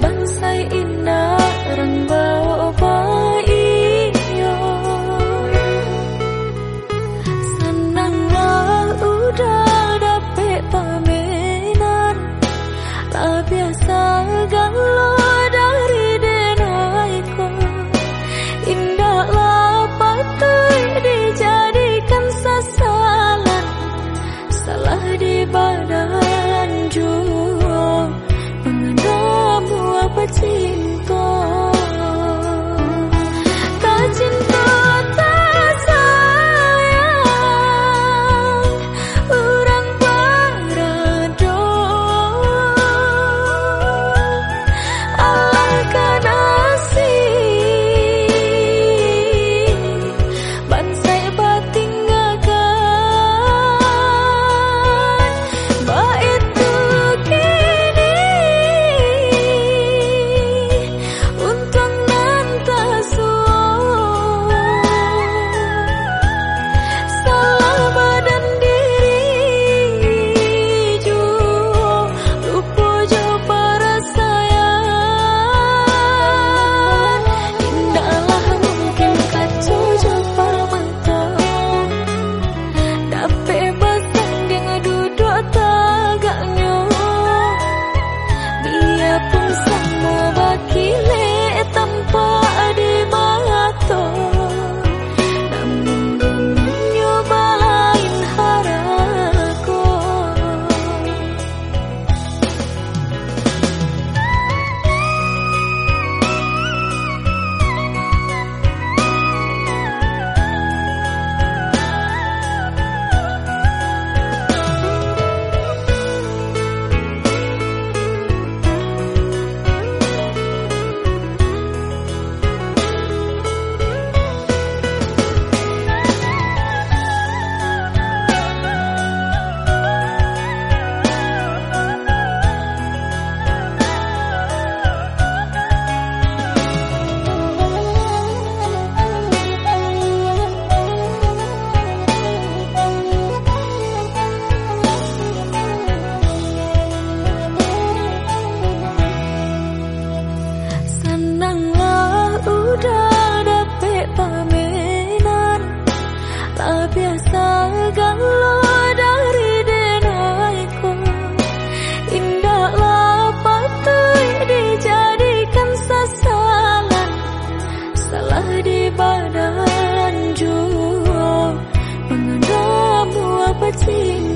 បានសៃអ៊ីណារងបើ 不知 biasa galau dari denaiku Indahlah patui dijadikan sasaran. Salah di badan jua Mengendamu apa cinta?